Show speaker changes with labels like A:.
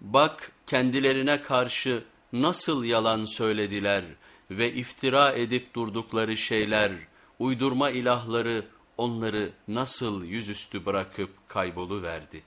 A: Bak kendilerine karşı nasıl yalan söylediler ve iftira edip durdukları şeyler, uydurma ilahları onları nasıl yüzüstü bırakıp kayboluverdi.